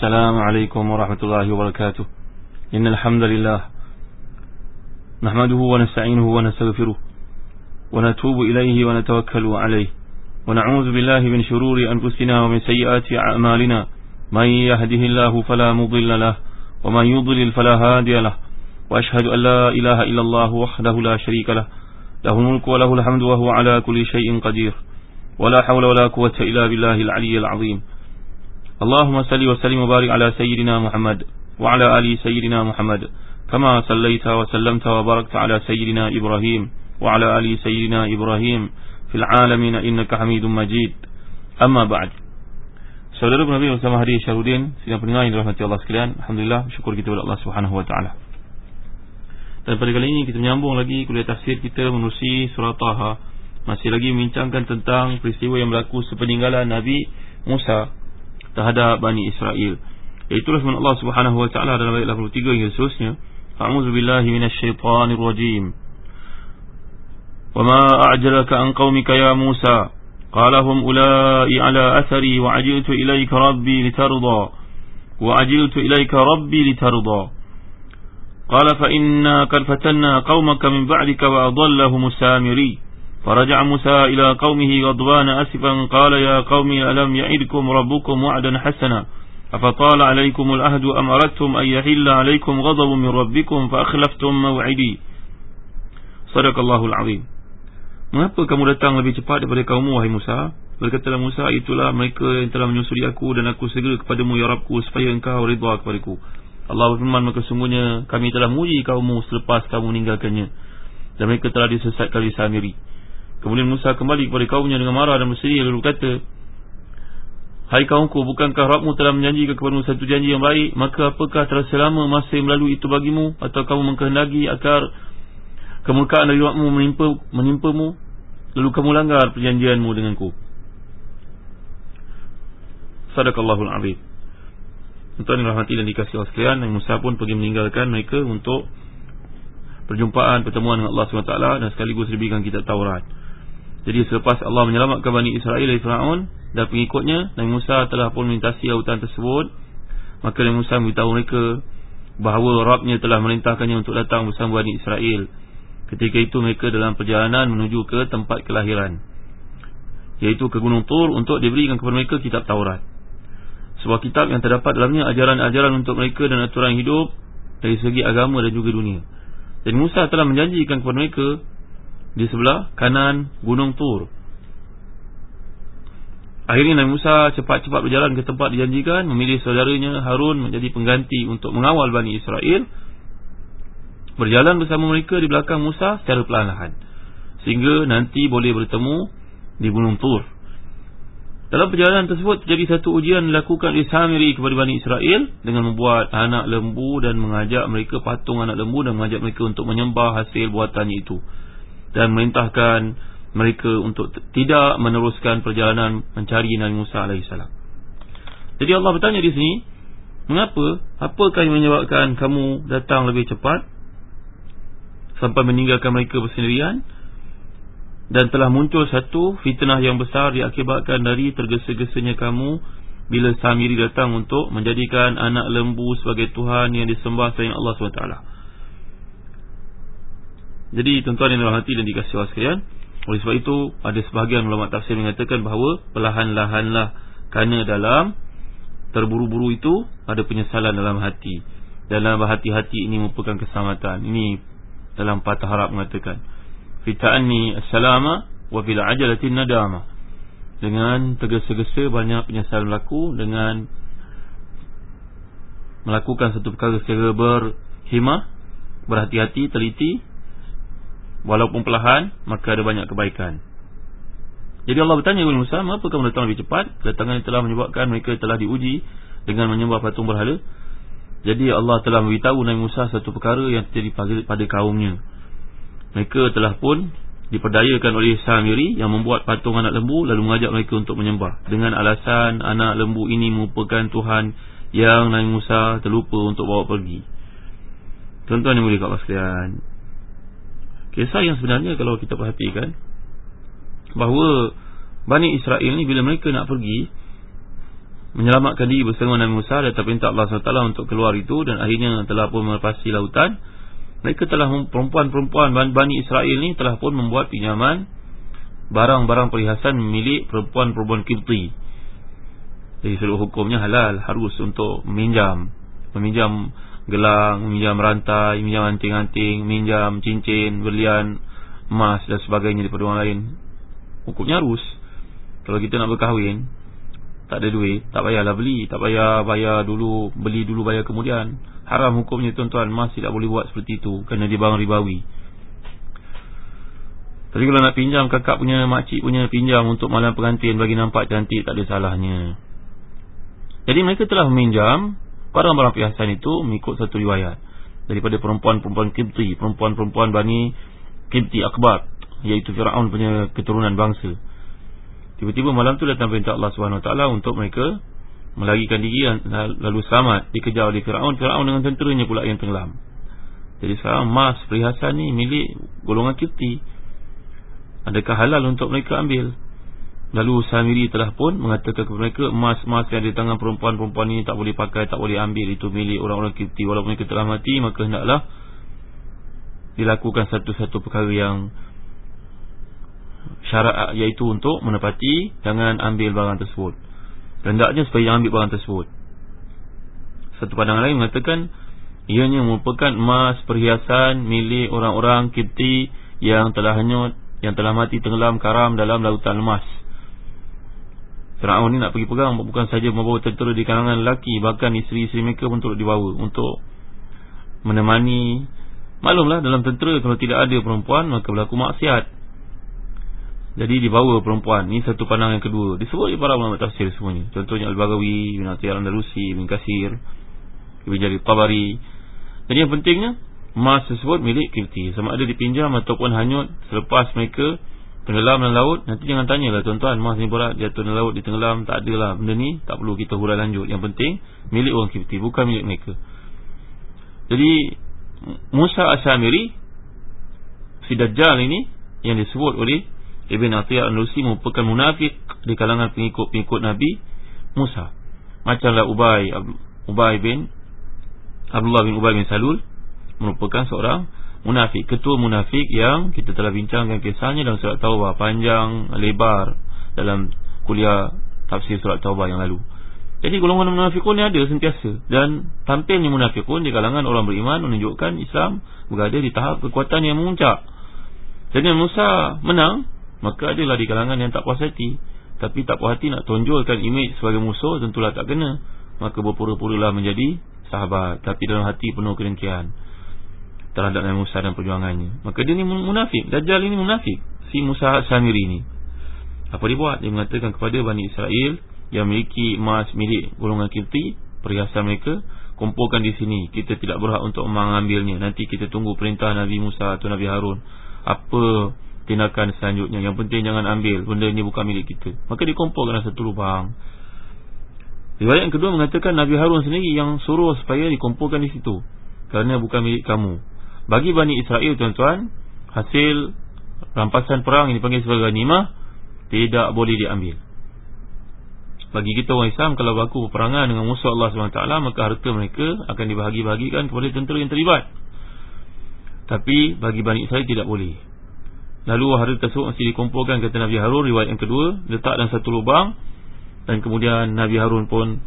السلام عليكم ورحمة الله وبركاته. إن الحمد لله نحمده ونستعينه ونستغفره ونتوب إليه ونتوكل عليه. ونعوذ بالله من شرور أنفسنا ومن سيئات أعمالنا. من يهده الله فلا مضل له ومن يضلل فلا هادي له. وأشهد أن لا إله إلا الله وحده لا شريك له. له الملك وله الحمد وهو على كل شيء قدير. ولا حول ولا قوة إلا بالله العلي العظيم. اللهم صل وسلم وبارك على سيدنا محمد وعلى آل سيدنا محمد كما صليت وسلمت وباركت على سيدنا إبراهيم وعلى آل سيدنا إبراهيم في العالمين إنك حميد مجيد أما بعد Saudara Nabi bersama Hadi Syarudin Sidang pendengar yang dirahmati Allah sekalian Alhamdulillah syukur kita kepada Allah Subhanahu Wa Taala. Dan pada kali ini kita menyambung lagi kuliah tafsir kita menerusi surah Taha Masih lagi membincangkan tentang peristiwa yang berlaku sepeninggalan Nabi Musa terhadap Bani Israel. Itulah firman Allah Subhanahu wa taala dalam ayat 83 hingga seterusnya. A'udzu billahi minasyaitonir rajim. Wama a'jalaka an qaumika ya Musa? Qala hum ulai ala athari wa ajiltu ilayka rabbi litarda. Wa ajiltu ilayka rabbi litarda. Qala fa inna qad fatanna qaumaka min ba'dika wa adallahum samiri فرجع موسى إلى قومه غضبان أسفا قال يا قوم ألم يعدكم ربكم وعدا حسنا أفطال عليكم الأهد أم أردتم أن يحل عليكم غضب من ربكم فأخلفتم موعدي صدق الله العظيم Mengapa kamu datang lebih cepat daripada kaummu wahai Musa? Berkatalah Musa, itulah mereka yang telah menyusuri aku dan aku segera kepadamu ya Rabbku supaya engkau redha kepadaku. Allah berfirman maka sungguhnya kami telah menguji kaummu selepas kamu meninggalkannya dan mereka telah disesatkan di Samiri. Kemudian Musa kembali kepada kaumnya dengan marah dan bersedih lalu berkata Hai kaumku bukankah Rabbmu telah menjanjikan kepada satu janji yang baik? Maka apakah telah selama masa yang melalui itu bagimu? Atau kamu mengkehendaki agar Kemurkaan dari Rabbmu menimpa, menimpamu? Lalu kamu langgar perjanjianmu denganku. Sadaqallahul Azim. Tuan rahmati dan dikasih Allah sekalian Nabi Musa pun pergi meninggalkan mereka untuk Perjumpaan, pertemuan dengan Allah SWT Dan sekaligus diberikan kitab Taurat jadi selepas Allah menyelamatkan Bani Israel dari Fir'aun Dan pengikutnya Nabi Musa telah pun melintasi lautan tersebut. Maka Nabi Musa memberitahu mereka Bahawa Rabnya telah merintahkannya untuk datang bersama Bani Israel. Ketika itu mereka dalam perjalanan menuju ke tempat kelahiran Iaitu ke Gunung Tur Untuk diberikan kepada mereka kitab Taurat. Sebuah kitab yang terdapat dalamnya ajaran-ajaran untuk mereka dan aturan hidup Dari segi agama dan juga dunia. Dan Musa telah menjanjikan kepada mereka di sebelah kanan Gunung Tur. Akhirnya Nabi Musa cepat-cepat berjalan ke tempat dijanjikan memilih saudaranya Harun menjadi pengganti untuk mengawal Bani Israel. Berjalan bersama mereka di belakang Musa secara perlahan-lahan sehingga nanti boleh bertemu di Gunung Tur. Dalam perjalanan tersebut terjadi satu ujian dilakukan di Samiri kepada Bani Israel dengan membuat anak lembu dan mengajak mereka patung anak lembu dan mengajak mereka untuk menyembah hasil buatannya itu dan merintahkan mereka untuk tidak meneruskan perjalanan mencari Nabi Musa AS. Jadi Allah bertanya di sini, mengapa? Apakah yang menyebabkan kamu datang lebih cepat sampai meninggalkan mereka bersendirian? Dan telah muncul satu fitnah yang besar diakibatkan dari tergesa-gesanya kamu bila Samiri datang untuk menjadikan anak lembu sebagai Tuhan yang disembah selain Allah SWT. Jadi tuan-tuan yang dirahmati dan dikasihi Allah sekalian Oleh sebab itu ada sebahagian ulama tafsir mengatakan bahawa Perlahan-lahanlah Kerana dalam terburu-buru itu Ada penyesalan dalam hati. Dalam hati-hati ini merupakan keselamatan. Ini dalam patah harap mengatakan Fita'anni as-salama Wa fil ajalatin nadama Dengan tergesa-gesa banyak penyesalan berlaku Dengan Melakukan satu perkara secara berhimah Berhati-hati, teliti Walaupun perlahan Maka ada banyak kebaikan. Jadi Allah bertanya kepada Musa Mengapa kamu datang lebih cepat? Kedatangan yang telah menyebabkan mereka telah diuji Dengan menyembah patung berhala. Jadi Allah telah memberitahu Nabi Musa Satu perkara yang terjadi pada, kaumnya. Mereka telah pun Diperdayakan oleh Samiri Yang membuat patung anak lembu Lalu mengajak mereka untuk menyembah. Dengan alasan anak lembu ini merupakan Tuhan Yang Nabi Musa terlupa untuk bawa pergi. Tuan-tuan yang boleh kat sekalian Kisah yang sebenarnya kalau kita perhatikan Bahawa Bani Israel ni bila mereka nak pergi menyelamatkan diri bersama Nabi Musa dan perintah Allah SWT untuk keluar itu dan akhirnya telah pun melepasi lautan. Mereka telah perempuan-perempuan Bani Israel ni telah pun membuat pinjaman barang-barang perhiasan milik perempuan-perempuan Kibti. Jadi seluruh hukumnya halal harus untuk meminjam meminjam gelang, meminjam rantai, meminjam anting-anting, meminjam cincin, berlian, emas dan sebagainya daripada orang lain hukumnya harus kalau kita nak berkahwin tak ada duit, tak payahlah beli, tak payah bayar dulu, beli dulu bayar kemudian. Haram hukumnya tuan-tuan, emas tidak boleh buat seperti itu kerana dia barang ribawi. Tapi kalau nak pinjam kakak punya makcik punya pinjam untuk malam pengantin bagi nampak cantik tak ada salahnya. Jadi mereka telah meminjam barang-barang perhiasan itu mengikut satu riwayat daripada perempuan-perempuan Kibti, perempuan-perempuan Bani Kibti Akbar iaitu Firaun punya keturunan bangsa. Tiba-tiba malam tu datang perintah Allah SWT untuk mereka melarikan diri lalu selamat dikejar oleh Firaun. Firaun dengan tenteranya pula yang tenggelam. Jadi sekarang emas perhiasan ni milik golongan Kipti. Adakah halal untuk mereka ambil? Lalu Samiri telah pun mengatakan kepada mereka emas-emas yang di tangan perempuan-perempuan ini tak boleh pakai, tak boleh ambil. Itu milik orang-orang Kipti. Walaupun mereka telah mati, maka hendaklah dilakukan satu-satu perkara yang syarat iaitu untuk menepati jangan ambil barang tersebut. Hendaknya supaya jangan ambil barang tersebut. Satu pandangan lain mengatakan ianya merupakan emas perhiasan milik orang-orang Kipti yang telah hanyut, yang telah mati tenggelam karam dalam lautan emas. Fir'aun ni nak pergi pegang bukan saja membawa tentera di kalangan lelaki bahkan isteri-isteri mereka pun turut dibawa untuk menemani. Maklumlah dalam tentera kalau tidak ada perempuan maka berlaku maksiat. Jadi dibawa perempuan. Ini satu pandangan yang kedua. Disebut oleh para ulama tafsir semuanya. Contohnya Al-Baghawi Ibn Atiyar Andalusi Ibn Kasir Ibn Jari Tabari. Jadi yang pentingnya Emas tersebut milik Kifti Sama ada dipinjam ataupun hanyut Selepas mereka Tenggelam dalam laut Nanti jangan tanyalah tuan-tuan. Emas ni berat jatuh dalam laut Ditenggelam Tak adalah benda ni Tak perlu kita hurai lanjut. Yang penting Milik orang Kifti Bukan milik mereka. Jadi Musa Asyamiri Si Dajjal ini Yang disebut oleh Ibn Atiyah Al-Nusi merupakan munafik di kalangan pengikut-pengikut Nabi Musa. Macamlah Ubay Ubay bin Abdullah bin Ubay bin Salul merupakan seorang munafik, ketua munafik yang kita telah bincangkan kisahnya dalam surat Taubah. Panjang lebar dalam kuliah tafsir surat Taubah yang lalu. Jadi golongan munafikun ni ada sentiasa. Dan tampilnya munafikun di kalangan orang beriman menunjukkan Islam berada di tahap kekuatan yang memuncak. Jadi Musa menang Maka adalah di kalangan yang tak puas hati. Tapi tak puas hati nak tonjolkan imej sebagai musuh Tentulah tak kena. Maka berpura-puralah menjadi sahabat. Tapi dalam hati penuh kedengkian Terhadap Nabi Musa dan perjuangannya. Maka dia ni munafik. Dajjal ini munafik. Si Musa Samiri ini Apa dia buat? Dia mengatakan kepada Bani Israel Yang memiliki emas milik golongan kirti Perhiasan mereka Kumpulkan di sini. Kita tidak berhak untuk mengambilnya. Nanti kita tunggu perintah Nabi Musa atau Nabi Harun. Apa tindakan selanjutnya? Yang penting jangan ambil. Benda ini bukan milik kita. Maka dikumpulkan satu lubang. Riwayat yang kedua mengatakan Nabi Harun sendiri yang suruh supaya dikumpulkan di situ. Kerana bukan milik kamu Bagi Bani Israel tuan-tuan Hasil rampasan perang yang dipanggil sebagai ganimah Tidak boleh diambil. Bagi kita orang Islam Kalau berlaku peperangan dengan musuh Allah SWT Maka harta mereka akan dibahagi-bahagikan kepada tentera yang terlibat Tapi bagi Bani Israel tidak boleh. Lalu harta tersebut mesti dikumpulkan kata Nabi Harun riwayat yang kedua letak dalam satu lubang dan kemudian Nabi Harun pun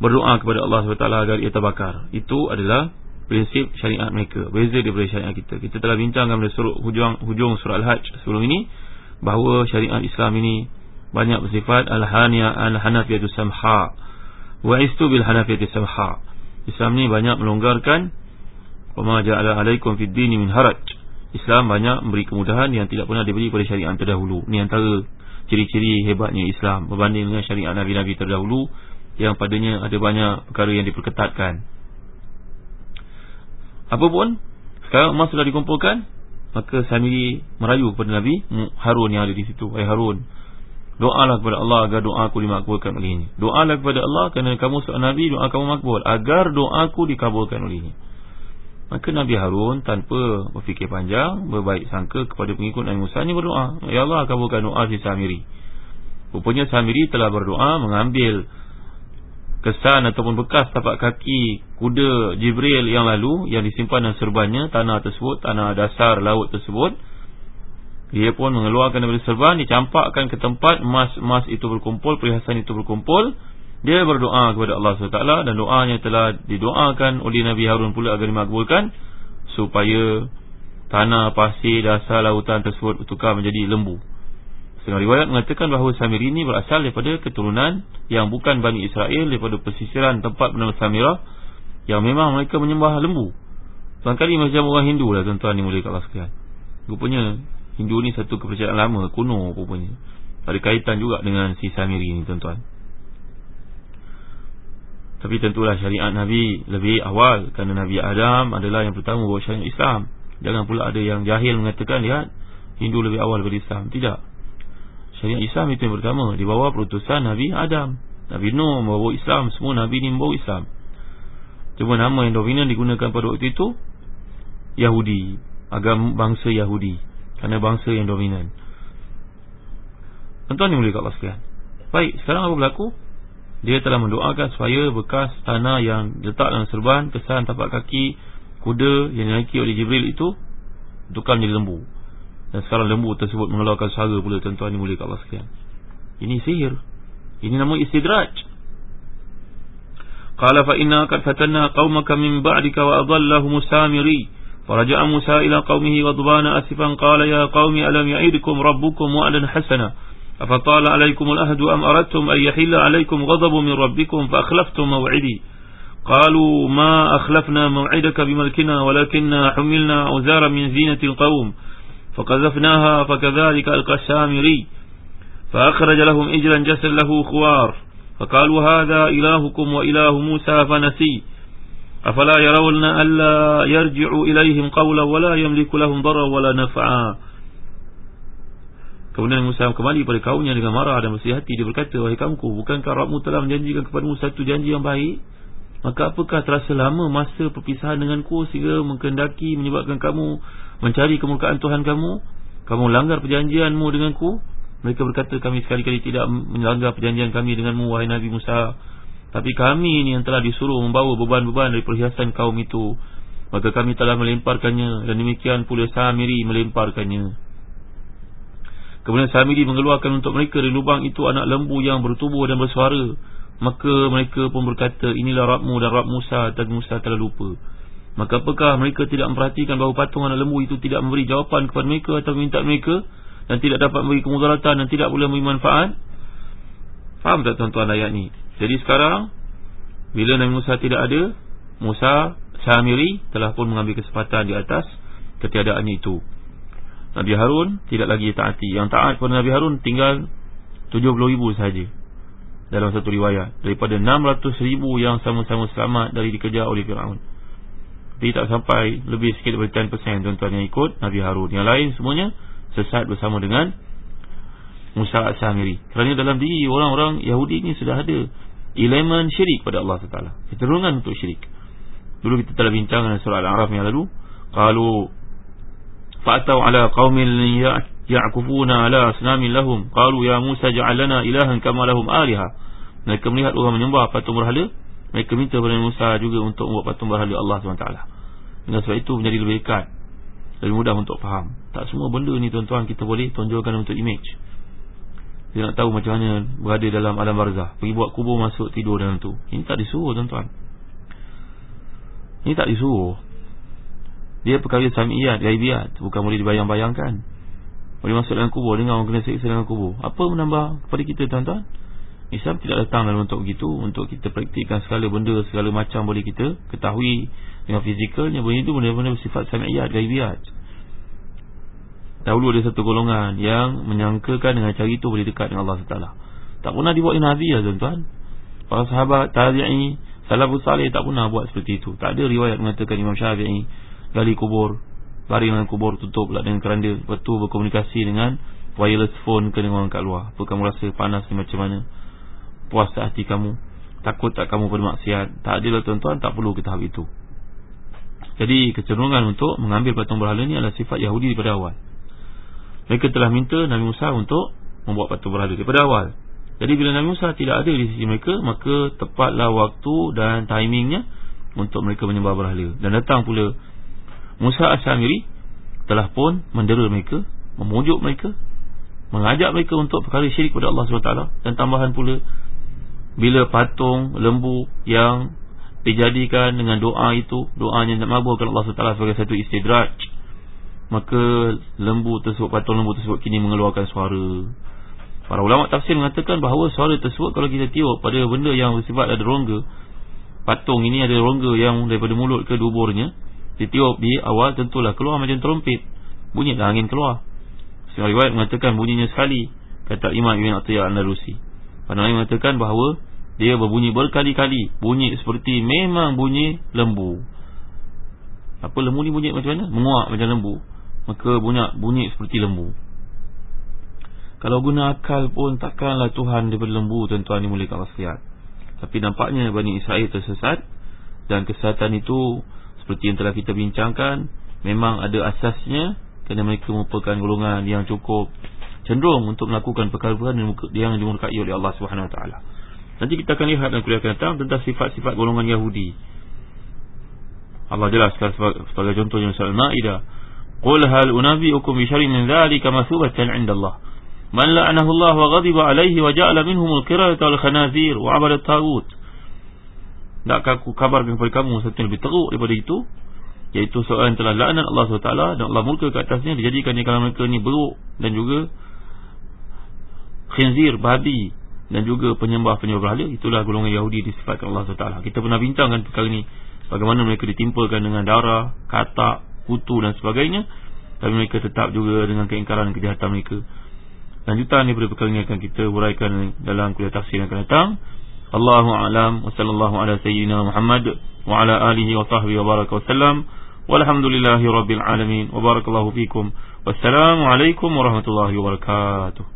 berdoa kepada Allah SWT agar ia terbakar. Itu adalah prinsip syariat mereka. Beza daripada syariat kita. Kita telah bincangkan pada surut hujung, hujung surah Al-Hajj sebelum ini bahawa syariat Islam ini banyak bersifat al-haniya al-hanafiyatu samha wa istu bil hanafiyatu samha. Islam ni banyak melonggarkan wa ma ja'ala alaikum fid dini min haraj Islam banyak memberi kemudahan yang tidak pernah diberi pada syariat terdahulu. Ini antara ciri-ciri hebatnya Islam berbanding dengan syariat Nabi-Nabi terdahulu yang padanya ada banyak perkara yang diperketatkan. Apapun, sekarang emas sudah dikumpulkan, maka Samiri merayu kepada Nabi Harun yang ada di situ. Hai Harun, doalah kepada Allah agar doa aku dimakbulkan oleh ini. Doalah kepada Allah kerana kamu seorang Nabi, doa kamu makbul. Agar doa aku dikabulkan oleh ini. Maka Nabi Harun tanpa berfikir panjang Berbaik sangka kepada pengikut Nabi Musa ni berdoa Ya Allah kabulkan doa si Samiri Rupanya Samiri telah berdoa mengambil kesan ataupun bekas tapak kaki kuda Jibril yang lalu yang disimpan dalam serbannya tanah tersebut tanah dasar laut tersebut dia pun mengeluarkan daripada serban dicampakkan ke tempat emas-emas itu berkumpul perhiasan itu berkumpul. Dia berdoa kepada Allah SWT dan doanya telah didoakan oleh Nabi Harun pula agar dimakbulkan supaya tanah pasir dasar lautan tersebut bertukar menjadi lembu Setengah riwayat mengatakan bahawa Samir ini berasal daripada keturunan yang bukan Bani Israel daripada pesisiran tempat bernama Samirah yang memang mereka menyembah lembu. Tuan-kali macam orang Hindu lah tuan-tuan ni mulai kat sekian. Rupanya Hindu ni satu kepercayaan lama, kuno rupanya. Ada kaitan juga dengan si Samiri ni tuan-tuan. Tapi tentulah syariat Nabi lebih awal kerana Nabi Adam adalah yang pertama bawa syariat Islam. Jangan pula ada yang jahil mengatakan lihat Hindu lebih awal daripada Islam. Tidak. Syariat Islam itu yang pertama. Di bawah perutusan Nabi Adam. Nabi Nuh membawa Islam. Semua Nabi ini membawa Islam. Cuma nama yang dominan digunakan pada waktu itu Yahudi. Agama bangsa Yahudi. Kerana bangsa yang dominan. Tuan-tuan yang boleh kat Allah Baik, sekarang apa berlaku? Dia telah mendoakan supaya bekas tanah yang letak dalam serban Kesan tapak kaki kuda yang dinaiki oleh Jibril itu Tukar menjadi lembu dan sekarang lembu tersebut mengeluarkan suara pula tuan-tuan ni mulia Allah sekian. Ini sihir. Ini nama istidraj. Qala fa inna qad fatanna qaumaka min ba'dika wa adallahum samiri. Faraja'a Musa ila qaumihi ghadbana asifan qala ya qaumi alam ya'idukum rabbukum wa'dan hasana. أفطال عليكم الأهد أم أردتم أن يحل عليكم غضب من ربكم فأخلفتم موعدي قالوا ما أخلفنا موعدك بملكنا ولكننا حملنا عزارا من زينة القوم فقذفناها فكذلك ألقى السامري فأخرج لهم إجلا جسر له خوار فقالوا هذا إلهكم وإله موسى فنسي أفلا يرون ألا يرجع إليهم قولا ولا يملك لهم ضرا ولا نفعا Kemudian Musa kembali kepada kaumnya dengan marah dan bersih hati. Dia berkata, Wahai kaumku, bukankah Rabbimu telah menjanjikan kepadamu satu janji yang baik? Maka apakah terasa lama masa perpisahan denganku sehingga mengkendaki menyebabkan kamu mencari kemurkaan Tuhan kamu kamu langgar perjanjianmu denganku. Mereka berkata kami sekali-kali tidak melanggar perjanjian kami denganmu wahai Nabi Musa. Tapi kami ini yang telah disuruh membawa beban-beban dari perhiasan kaum itu. Maka kami telah melemparkannya dan demikian pula Samiri melemparkannya. Kemudian Samiri mengeluarkan untuk mereka dari lubang itu anak lembu yang bertubuh dan bersuara. Maka mereka pun berkata inilah Rabmu dan Rab Musa dan Musa telah lupa Maka apakah mereka tidak memperhatikan bahawa patung anak lembu itu tidak memberi jawapan kepada mereka atau minta mereka dan tidak dapat memberi kemudaratan dan tidak boleh memberi manfaat? Faham tak tuan-tuan ayat ni? Jadi sekarang bila Nabi Musa tidak ada, Musa Samiri telah pun mengambil kesempatan di atas ketiadaannya itu. Nabi Harun tidak lagi taati. Yang taat kepada Nabi Harun tinggal 70 ribu sahaja dalam satu riwayat daripada 600 ribu yang sama-sama selamat dari dikejar oleh Fir'aun. Dia tak sampai lebih sikit daripada 10% tuan-tuan yang ikut Nabi Harun. Yang lain semuanya sesat bersama dengan Musa As-Samiri Kerana dalam diri orang-orang Yahudi ini sudah ada Elemen syirik pada Allah SWT Keterungan untuk syirik. Dulu kita telah bincang dengan surah Al-A'raf yang lalu Qalu Fa'atau ala qawmin ya'kufuna ala asnamin lahum. Qalu ya Musa ja'alana ilahan kama lahum aliha. Mereka melihat orang menyembah patung berhala mereka minta kepada Musa juga untuk membuat patung berhala Allah SWT Dengan sebab itu menjadi lebih dekat. Lebih mudah untuk faham. Tak semua benda ni tuan-tuan kita boleh tunjukkan untuk image. Dia nak tahu macam mana berada dalam alam barzah. Pergi buat kubur masuk tidur dalam tu. Ini tak disuruh tuan-tuan. Ini tak disuruh. Dia perkara samiyat, gaibiat Bukan boleh dibayang-bayangkan. Boleh masuk dalam kubur Dengar orang kena seksa dalam kubur. Apa menambah kepada kita tuan-tuan Islam tidak datang dalam untuk begitu Untuk kita praktikkan segala benda Segala macam boleh kita ketahui Dengan fizikalnya. Benda itu benda-benda bersifat sami'iyat Gaibiat Dahulu ada satu golongan Yang menyangkakan dengan cara itu Boleh dekat dengan Allah SWT Tak pernah dibuat Nabi lah tuan-tuan. Para sahabat Tari'i Salafus Salih tak pernah buat seperti itu. Tak ada riwayat mengatakan Imam Syafi'i Gali kubur Baring dengan kubur Tutup pula dengan keranda. Lepas tu berkomunikasi dengan Wireless phone ke dengan orang kat luar. Apa kamu rasa panas ni macam mana puas hati kamu. Takut tak kamu bermaksiat. Tak adil tuan-tuan tak perlu kita tahap itu. Jadi kecenderungan untuk mengambil patung berhala ini adalah sifat Yahudi daripada awal. Mereka telah minta Nabi Musa untuk membuat patung berhala daripada awal. Jadi bila Nabi Musa tidak ada di sisi mereka Maka tepatlah waktu dan timingnya Untuk mereka menyembah berhala. Dan datang pula Musa As-Samiri Telah pun mendera mereka Memujuk mereka Mengajak mereka untuk perkara syirik kepada Allah SWT Dan tambahan pula Bila patung lembu yang Dijadikan dengan doa itu Doanya nak maburkan Allah SWT sebagai satu istidraj Maka lembu tersebut, patung lembu tersebut kini mengeluarkan suara. Para ulama tafsir mengatakan bahawa suara tersebut Kalau kita tiup pada benda yang bersifat ada rongga Patung ini ada rongga yang daripada mulut ke duburnya Ditiup di awal tentulah keluar macam terompet Bunyilah angin keluar. Sebuah riwayat mengatakan bunyinya sekali Kata Imam Ibn Atiyah Al-Narusi Pada lain mengatakan bahawa Dia berbunyi berkali-kali. Bunyi seperti memang bunyi lembu. Apa lembu ni bunyi macam mana? Menguak macam lembu. Maka bunyi, bunyi seperti lembu. Kalau guna akal pun takkanlah Tuhan daripada lembu tuan-tuan dimulikan Allah Tapi nampaknya Bani Israel tersesat Dan kesesatan itu Seperti yang telah kita bincangkan Memang ada asasnya Kerana mereka merupakan golongan yang cukup Cenderung untuk melakukan perkara-perkara Yang dimurkai oleh Allah SWT Nanti kita akan lihat dalam kuliah akan datang tentang sifat-sifat golongan Yahudi. Allah jelaskan sebagai contohnya surah Al-Maidah. Qul hal unabiukum bi syarrin min dzalika masubatan 'inda Allah. Man la'anahu Allah wa ghadiba 'alaihi wa ja'ala minhum al-qirada wal-khanazir wa 'abada at-tagut. Enggak aku kabar kepada kamu satu yang lebih teruk daripada itu iaitu soalan yang telah laknat Allah SWT dan Allah murka ke atasnya dijadikan di kalangan mereka ni beruk dan juga khinzir babi dan juga penyembah-penyembah berhala Itulah golongan Yahudi disifatkan Allah SWT Kita pernah bincangkan perkara ini Bagaimana mereka ditimpulkan dengan darah Katak, kutu dan sebagainya tapi mereka tetap juga dengan keingkaran kejahatan mereka. Lanjutan daripada perkara ini akan kita uraikan dalam kuliah tafsir yang akan datang. Allahu a'lam wa sallallahu ala sayyidina Muhammad wa ala alihi wa sahbihi wa baraka wa sallam. Walhamdulillahi rabbil alamin wa barakallahu fikum. Wassalamu alaikum warahmatullahi wabarakatuh